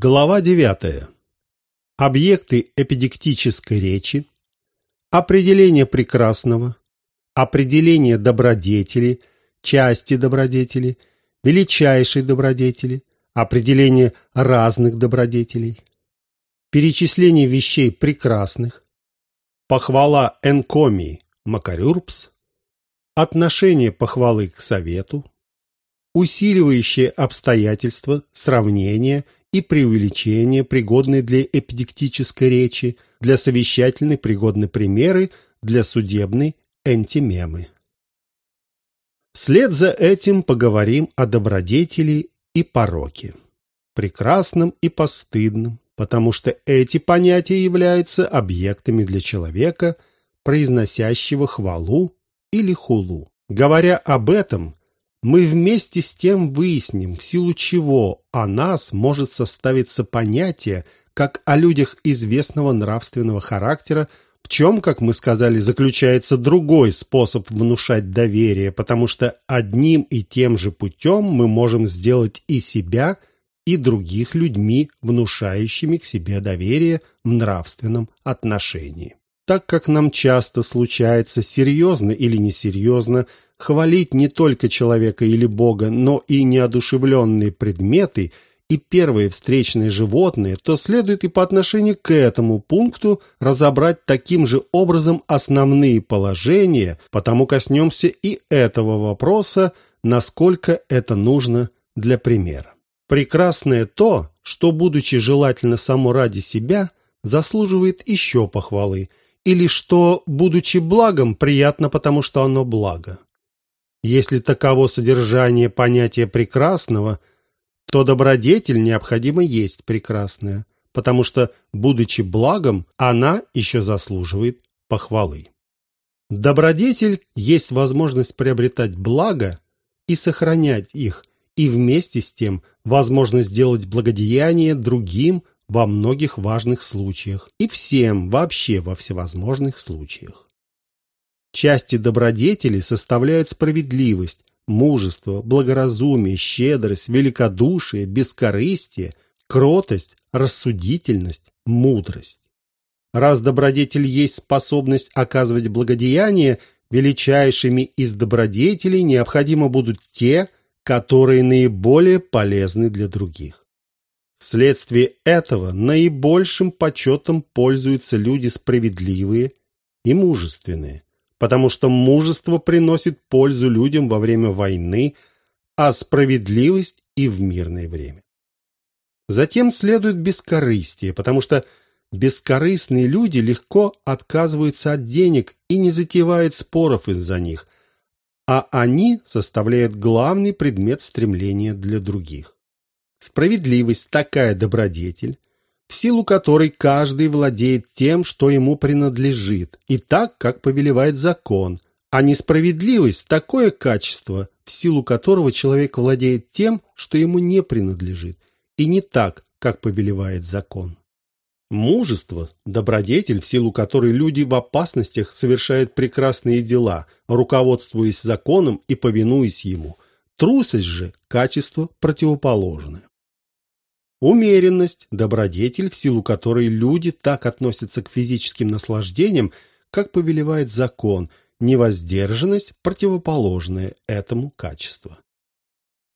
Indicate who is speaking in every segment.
Speaker 1: Глава 9. Объекты эпидектической речи, определение прекрасного, определение добродетели, части добродетели, величайшей добродетели, определение разных добродетелей, перечисление вещей прекрасных, похвала энкомии Макарюрбс, отношение похвалы к совету, усиливающие обстоятельства, сравнение – и преувеличения, пригодные для эпидектической речи, для совещательной пригодны примеры, для судебной антимемы. Вслед за этим поговорим о добродетели и пороке, прекрасном и постыдном, потому что эти понятия являются объектами для человека, произносящего хвалу или хулу. Говоря об этом, мы вместе с тем выясним, в силу чего о нас может составиться понятие, как о людях известного нравственного характера, в чем, как мы сказали, заключается другой способ внушать доверие, потому что одним и тем же путем мы можем сделать и себя, и других людьми, внушающими к себе доверие в нравственном отношении. Так как нам часто случается серьезно или несерьезно хвалить не только человека или Бога, но и неодушевленные предметы и первые встречные животные, то следует и по отношению к этому пункту разобрать таким же образом основные положения, потому коснемся и этого вопроса, насколько это нужно для примера. Прекрасное то, что, будучи желательно само ради себя, заслуживает еще похвалы, или что, будучи благом, приятно, потому что оно благо. Если таково содержание понятия прекрасного, то добродетель необходимо есть прекрасная, потому что, будучи благом, она еще заслуживает похвалы. Добродетель есть возможность приобретать благо и сохранять их, и вместе с тем возможность делать благодеяние другим во многих важных случаях и всем вообще во всевозможных случаях. Части добродетели составляют справедливость, мужество, благоразумие, щедрость, великодушие, бескорыстие, кротость, рассудительность, мудрость. Раз добродетель есть способность оказывать благодеяние, величайшими из добродетелей необходимо будут те, которые наиболее полезны для других. Вследствие этого наибольшим почетом пользуются люди справедливые и мужественные потому что мужество приносит пользу людям во время войны, а справедливость и в мирное время. Затем следует бескорыстие, потому что бескорыстные люди легко отказываются от денег и не затевают споров из-за них, а они составляют главный предмет стремления для других. Справедливость – такая добродетель, в силу которой каждый владеет тем, что ему принадлежит, и так, как повелевает закон, а несправедливость – такое качество, в силу которого человек владеет тем, что ему не принадлежит, и не так, как повелевает закон. Мужество – добродетель, в силу которой люди в опасностях совершают прекрасные дела, руководствуясь законом и повинуясь ему. Трусость же – качество противоположное. Умеренность – добродетель, в силу которой люди так относятся к физическим наслаждениям, как повелевает закон, невоздержанность – противоположное этому качество.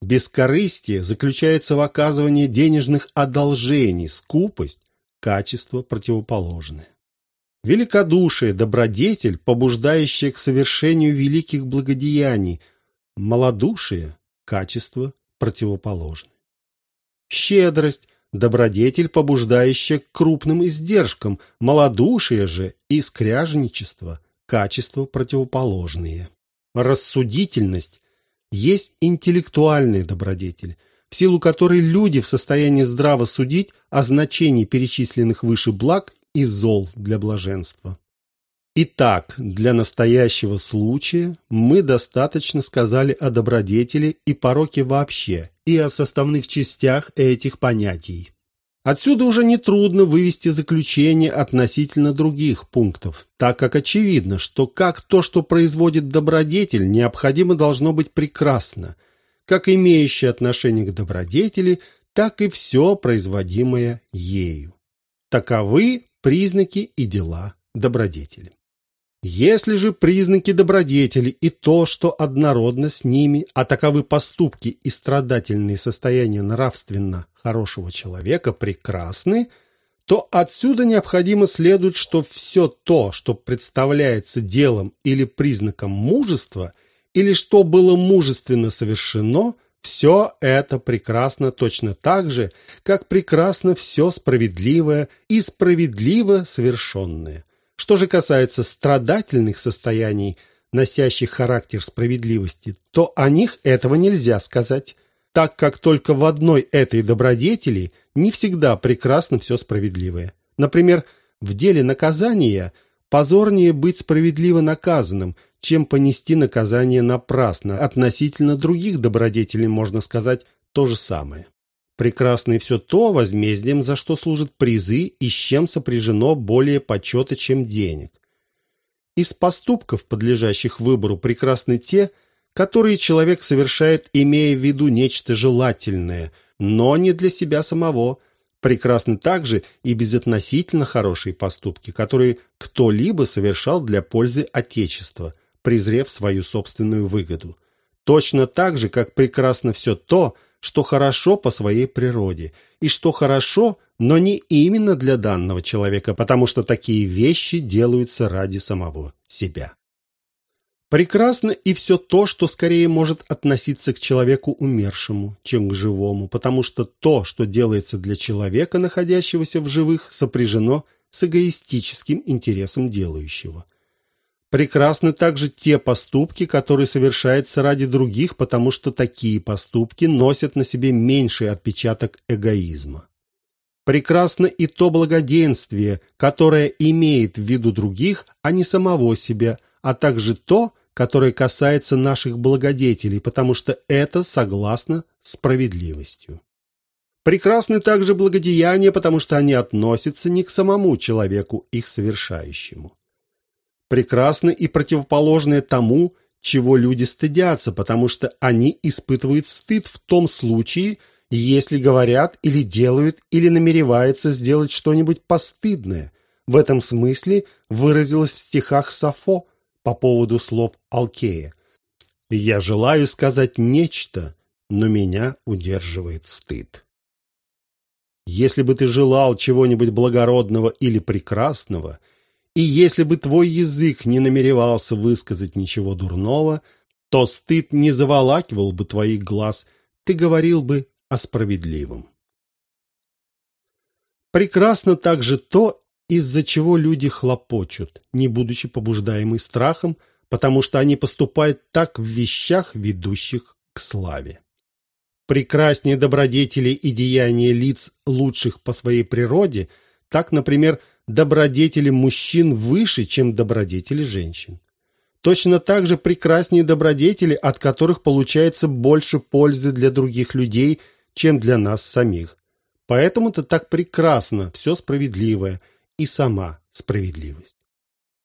Speaker 1: Бескорыстие заключается в оказывании денежных одолжений, скупость – качество противоположное. Великодушие – добродетель, побуждающая к совершению великих благодеяний, малодушие – качество противоположное. Щедрость – добродетель, побуждающая к крупным издержкам, малодушие же и скряжничество – качества противоположные. Рассудительность есть интеллектуальный добродетель, в силу которой люди в состоянии здраво судить о значении перечисленных выше благ и зол для блаженства. Итак, для настоящего случая мы достаточно сказали о добродетели и пороке вообще, и о составных частях этих понятий. Отсюда уже нетрудно вывести заключение относительно других пунктов, так как очевидно, что как то, что производит добродетель, необходимо должно быть прекрасно, как имеющее отношение к добродетели, так и все производимое ею. Таковы признаки и дела добродетели. Если же признаки добродетели и то, что однородно с ними, а таковы поступки и страдательные состояния нравственно хорошего человека прекрасны, то отсюда необходимо следует, что все то, что представляется делом или признаком мужества, или что было мужественно совершено, все это прекрасно точно так же, как прекрасно все справедливое и справедливо совершенное. Что же касается страдательных состояний, носящих характер справедливости, то о них этого нельзя сказать, так как только в одной этой добродетели не всегда прекрасно все справедливое. Например, в деле наказания позорнее быть справедливо наказанным, чем понести наказание напрасно. Относительно других добродетелей можно сказать то же самое. Прекрасно и все то, возмездием за что служат призы и с чем сопряжено более почета, чем денег. Из поступков, подлежащих выбору, прекрасны те, которые человек совершает, имея в виду нечто желательное, но не для себя самого. Прекрасны также и безотносительно хорошие поступки, которые кто-либо совершал для пользы Отечества, презрев свою собственную выгоду. Точно так же, как прекрасно все то, что хорошо по своей природе, и что хорошо, но не именно для данного человека, потому что такие вещи делаются ради самого себя. Прекрасно и все то, что скорее может относиться к человеку умершему, чем к живому, потому что то, что делается для человека, находящегося в живых, сопряжено с эгоистическим интересом делающего – Прекрасны также те поступки, которые совершаются ради других, потому что такие поступки носят на себе меньший отпечаток эгоизма. Прекрасно и то благоденствие, которое имеет в виду других, а не самого себя, а также то, которое касается наших благодетелей, потому что это согласно справедливостью. Прекрасны также благодеяния, потому что они относятся не к самому человеку, их совершающему прекрасны и противоположные тому, чего люди стыдятся, потому что они испытывают стыд в том случае, если говорят или делают или намереваются сделать что-нибудь постыдное. В этом смысле выразилось в стихах Сафо по поводу слов Алкея. «Я желаю сказать нечто, но меня удерживает стыд». Если бы ты желал чего-нибудь благородного или прекрасного – и если бы твой язык не намеревался высказать ничего дурного, то стыд не заволакивал бы твоих глаз, ты говорил бы о справедливом. Прекрасно также то, из-за чего люди хлопочут, не будучи побуждаемы страхом, потому что они поступают так в вещах, ведущих к славе. Прекраснее добродетели и деяния лиц, лучших по своей природе, так, например, добродетели мужчин выше, чем добродетели женщин. Точно так же прекраснее добродетели, от которых получается больше пользы для других людей, чем для нас самих. Поэтому-то так прекрасно все справедливое и сама справедливость.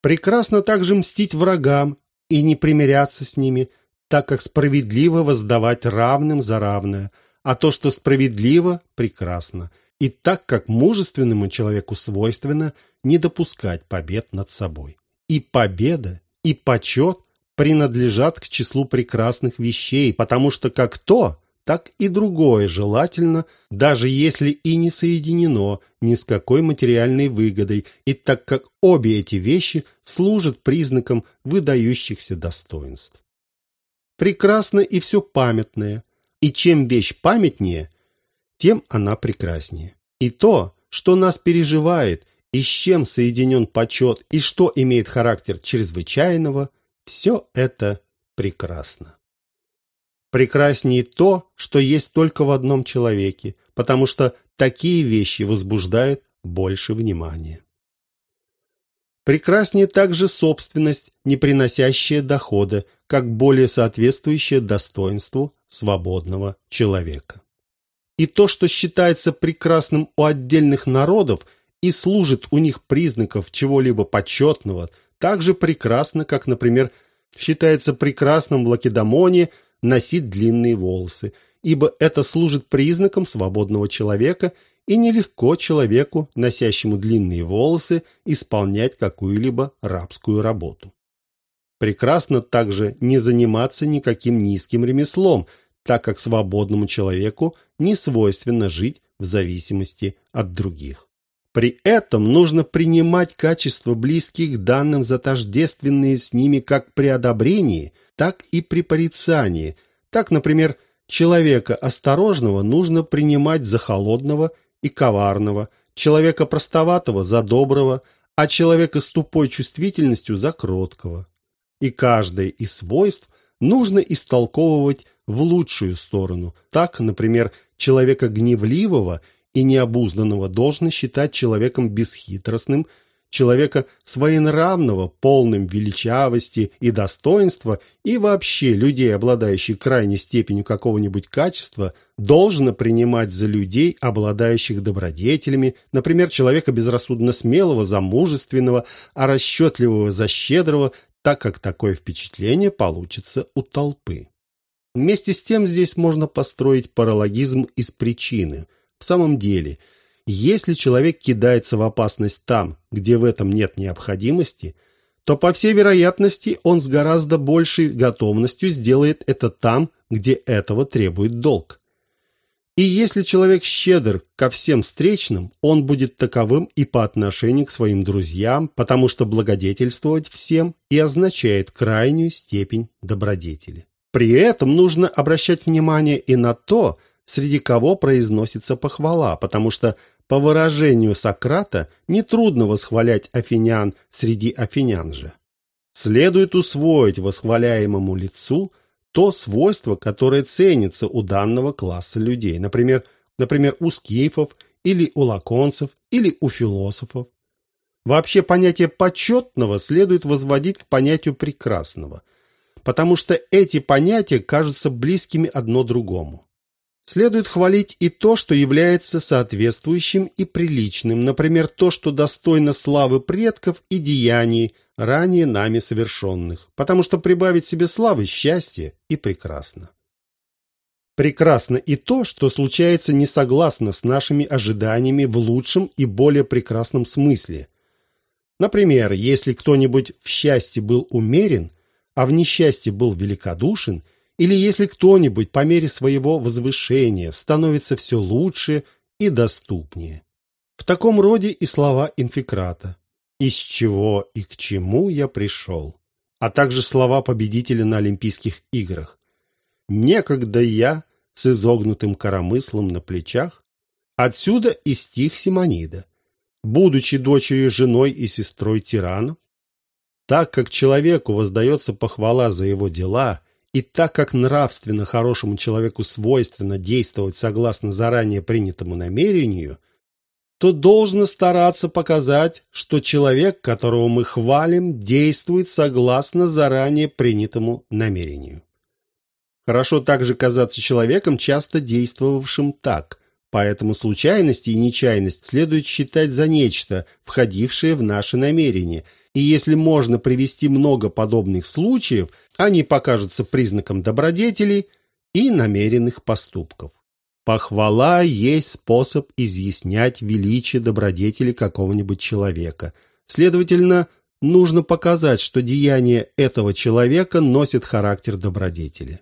Speaker 1: Прекрасно также мстить врагам и не примиряться с ними, так как справедливо воздавать равным за равное, а то, что справедливо, прекрасно – и так как мужественному человеку свойственно не допускать побед над собой. И победа, и почет принадлежат к числу прекрасных вещей, потому что как то, так и другое желательно, даже если и не соединено ни с какой материальной выгодой, и так как обе эти вещи служат признаком выдающихся достоинств. Прекрасно и все памятное, и чем вещь памятнее – тем она прекраснее. И то, что нас переживает, и с чем соединен почет, и что имеет характер чрезвычайного, все это прекрасно. Прекраснее то, что есть только в одном человеке, потому что такие вещи возбуждают больше внимания. Прекраснее также собственность, не приносящая дохода, как более соответствующая достоинству свободного человека и то, что считается прекрасным у отдельных народов и служит у них признаков чего-либо почетного, так же прекрасно, как, например, считается прекрасным в Лакедамоне носить длинные волосы, ибо это служит признаком свободного человека и нелегко человеку, носящему длинные волосы, исполнять какую-либо рабскую работу. Прекрасно также не заниматься никаким низким ремеслом, так как свободному человеку не свойственно жить в зависимости от других. При этом нужно принимать качества близких данным за тождественные с ними как при одобрении, так и при порицании. Так, например, человека осторожного нужно принимать за холодного и коварного, человека простоватого за доброго, а человека с тупой чувствительностью за кроткого. И каждое из свойств нужно истолковывать в лучшую сторону. Так, например, человека гневливого и необузданного должно считать человеком бесхитростным, человека своенравного, полным величавости и достоинства и вообще людей, обладающих крайней степенью какого-нибудь качества, должно принимать за людей, обладающих добродетелями, например, человека безрассудно смелого за мужественного, а расчетливого за щедрого, так как такое впечатление получится у толпы. Вместе с тем здесь можно построить паралогизм из причины. В самом деле – если человек кидается в опасность там, где в этом нет необходимости, то, по всей вероятности, он с гораздо большей готовностью сделает это там, где этого требует долг. И если человек щедр ко всем встречным, он будет таковым и по отношению к своим друзьям, потому что благодетельствовать всем и означает крайнюю степень добродетели. При этом нужно обращать внимание и на то, среди кого произносится похвала, потому что по выражению Сократа, нетрудно восхвалять афинян среди афинян же. Следует усвоить восхваляемому лицу то свойство, которое ценится у данного класса людей, например, например у скифов или у лаконцев или у философов. Вообще понятие почетного следует возводить к понятию прекрасного, потому что эти понятия кажутся близкими одно другому. Следует хвалить и то, что является соответствующим и приличным, например, то, что достойно славы предков и деяний, ранее нами совершенных, потому что прибавить себе славы – счастье и прекрасно. Прекрасно и то, что случается не согласно с нашими ожиданиями в лучшем и более прекрасном смысле. Например, если кто-нибудь в счастье был умерен, а в несчастье был великодушен – или если кто-нибудь по мере своего возвышения становится все лучше и доступнее. В таком роде и слова инфикрата «Из чего и к чему я пришел», а также слова победителя на Олимпийских играх «Некогда я с изогнутым коромыслом на плечах». Отсюда и стих Симонида. Будучи дочерью, женой и сестрой тиранов, так как человеку воздается похвала за его дела – и так как нравственно хорошему человеку свойственно действовать согласно заранее принятому намерению, то должно стараться показать, что человек, которого мы хвалим, действует согласно заранее принятому намерению. Хорошо также казаться человеком, часто действовавшим так, поэтому случайность и нечаянность следует считать за нечто, входившее в наше намерение – и если можно привести много подобных случаев, они покажутся признаком добродетелей и намеренных поступков. Похвала есть способ изъяснять величие добродетели какого-нибудь человека. Следовательно, нужно показать, что деяние этого человека носит характер добродетели.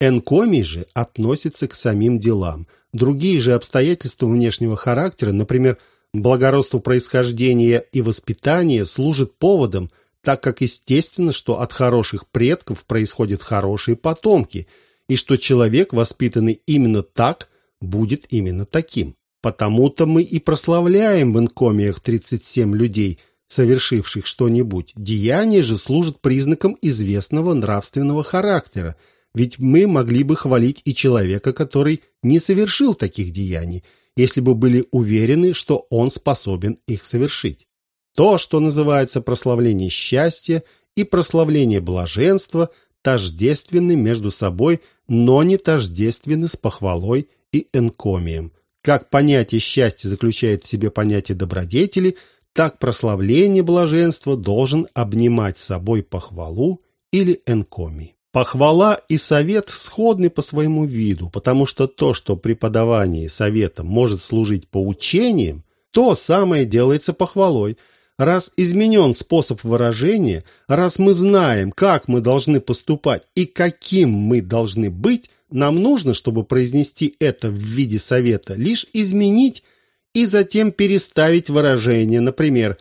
Speaker 1: Энкомий же относится к самим делам. Другие же обстоятельства внешнего характера, например, Благородство происхождения и воспитания служит поводом, так как естественно, что от хороших предков происходят хорошие потомки, и что человек, воспитанный именно так, будет именно таким. Потому-то мы и прославляем в инкомиях 37 людей, совершивших что-нибудь. Деяние же служит признаком известного нравственного характера, ведь мы могли бы хвалить и человека, который не совершил таких деяний – если бы были уверены, что он способен их совершить. То, что называется прославление счастья и прославление блаженства, тождественны между собой, но не тождественны с похвалой и энкомием. Как понятие счастья заключает в себе понятие добродетели, так прославление блаженства должен обнимать собой похвалу или энкомий. Похвала и совет сходны по своему виду, потому что то, что при подавании совета может служить поучением, то самое делается похвалой. Раз изменен способ выражения, раз мы знаем, как мы должны поступать и каким мы должны быть, нам нужно, чтобы произнести это в виде совета, лишь изменить и затем переставить выражение. Например,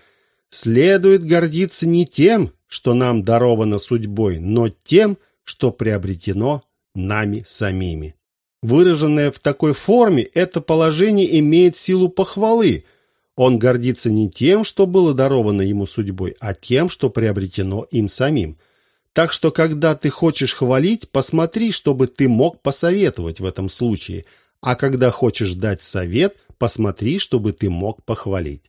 Speaker 1: «следует гордиться не тем, что нам даровано судьбой, но тем, что приобретено нами самими». Выраженное в такой форме, это положение имеет силу похвалы – он гордится не тем, что было даровано ему судьбой, а тем, что приобретено им самим. Так что, когда ты хочешь хвалить, посмотри, чтобы ты мог посоветовать в этом случае, а когда хочешь дать совет, посмотри, чтобы ты мог похвалить.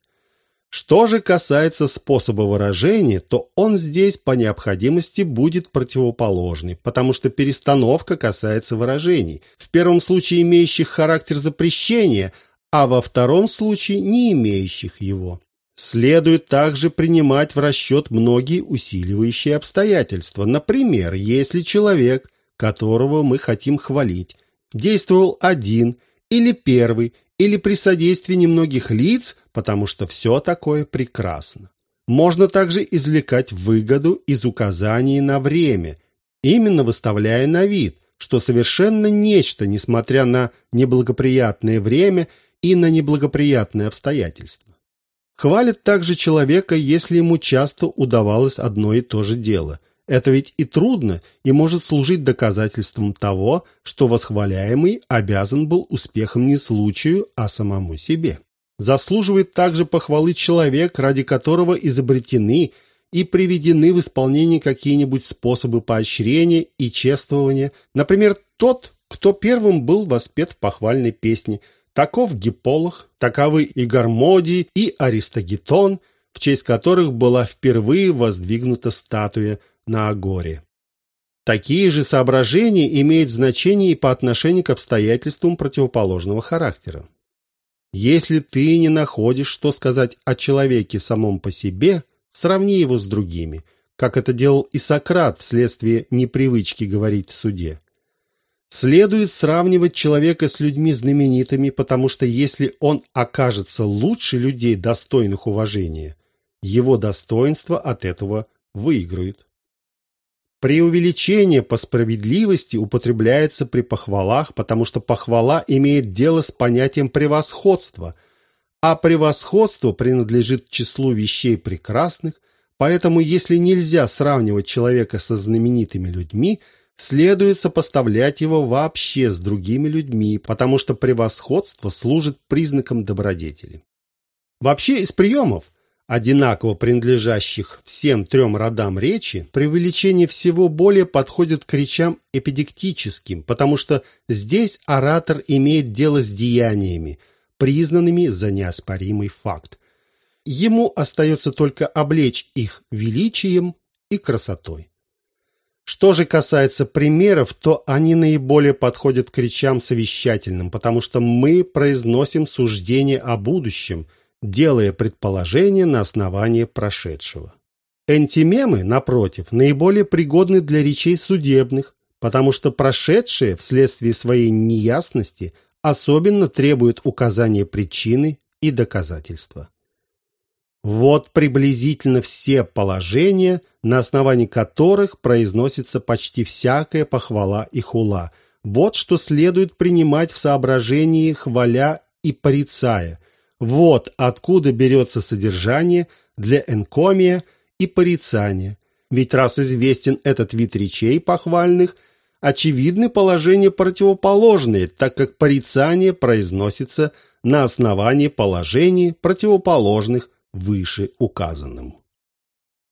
Speaker 1: Что же касается способа выражения, то он здесь по необходимости будет противоположный, потому что перестановка касается выражений, в первом случае имеющих характер запрещения, а во втором случае не имеющих его. Следует также принимать в расчет многие усиливающие обстоятельства. Например, если человек, которого мы хотим хвалить, действовал один или первый, или при содействии немногих лиц, потому что все такое прекрасно. Можно также извлекать выгоду из указаний на время, именно выставляя на вид, что совершенно нечто, несмотря на неблагоприятное время – и на неблагоприятные обстоятельства. Хвалит также человека, если ему часто удавалось одно и то же дело. Это ведь и трудно, и может служить доказательством того, что восхваляемый обязан был успехом не случаю, а самому себе. Заслуживает также похвалы человек, ради которого изобретены и приведены в исполнение какие-нибудь способы поощрения и чествования, например, тот, кто первым был воспет в похвальной песне – Таков Гиполох, таковы и Гармодий, и Аристогетон, в честь которых была впервые воздвигнута статуя на Агоре. Такие же соображения имеют значение и по отношению к обстоятельствам противоположного характера. Если ты не находишь, что сказать о человеке самом по себе, сравни его с другими, как это делал и Сократ вследствие непривычки говорить в суде. Следует сравнивать человека с людьми знаменитыми, потому что если он окажется лучше людей, достойных уважения, его достоинство от этого выиграют. Преувеличение по справедливости употребляется при похвалах, потому что похвала имеет дело с понятием превосходства, а превосходство принадлежит числу вещей прекрасных, поэтому если нельзя сравнивать человека со знаменитыми людьми – следует сопоставлять его вообще с другими людьми, потому что превосходство служит признаком добродетели. Вообще из приемов, одинаково принадлежащих всем трем родам речи, преувеличение всего более подходит к речам эпидектическим, потому что здесь оратор имеет дело с деяниями, признанными за неоспоримый факт. Ему остается только облечь их величием и красотой. Что же касается примеров, то они наиболее подходят к речам совещательным, потому что мы произносим суждение о будущем, делая предположения на основании прошедшего. Энтимемы, напротив, наиболее пригодны для речей судебных, потому что прошедшее вследствие своей неясности особенно требует указания причины и доказательства. Вот приблизительно все положения, на основании которых произносится почти всякая похвала и хула. Вот что следует принимать в соображении хваля и порицая. Вот откуда берется содержание для энкомия и порицания. Ведь раз известен этот вид речей похвальных, очевидны положения противоположные, так как порицание произносится на основании положений противоположных выше указанным.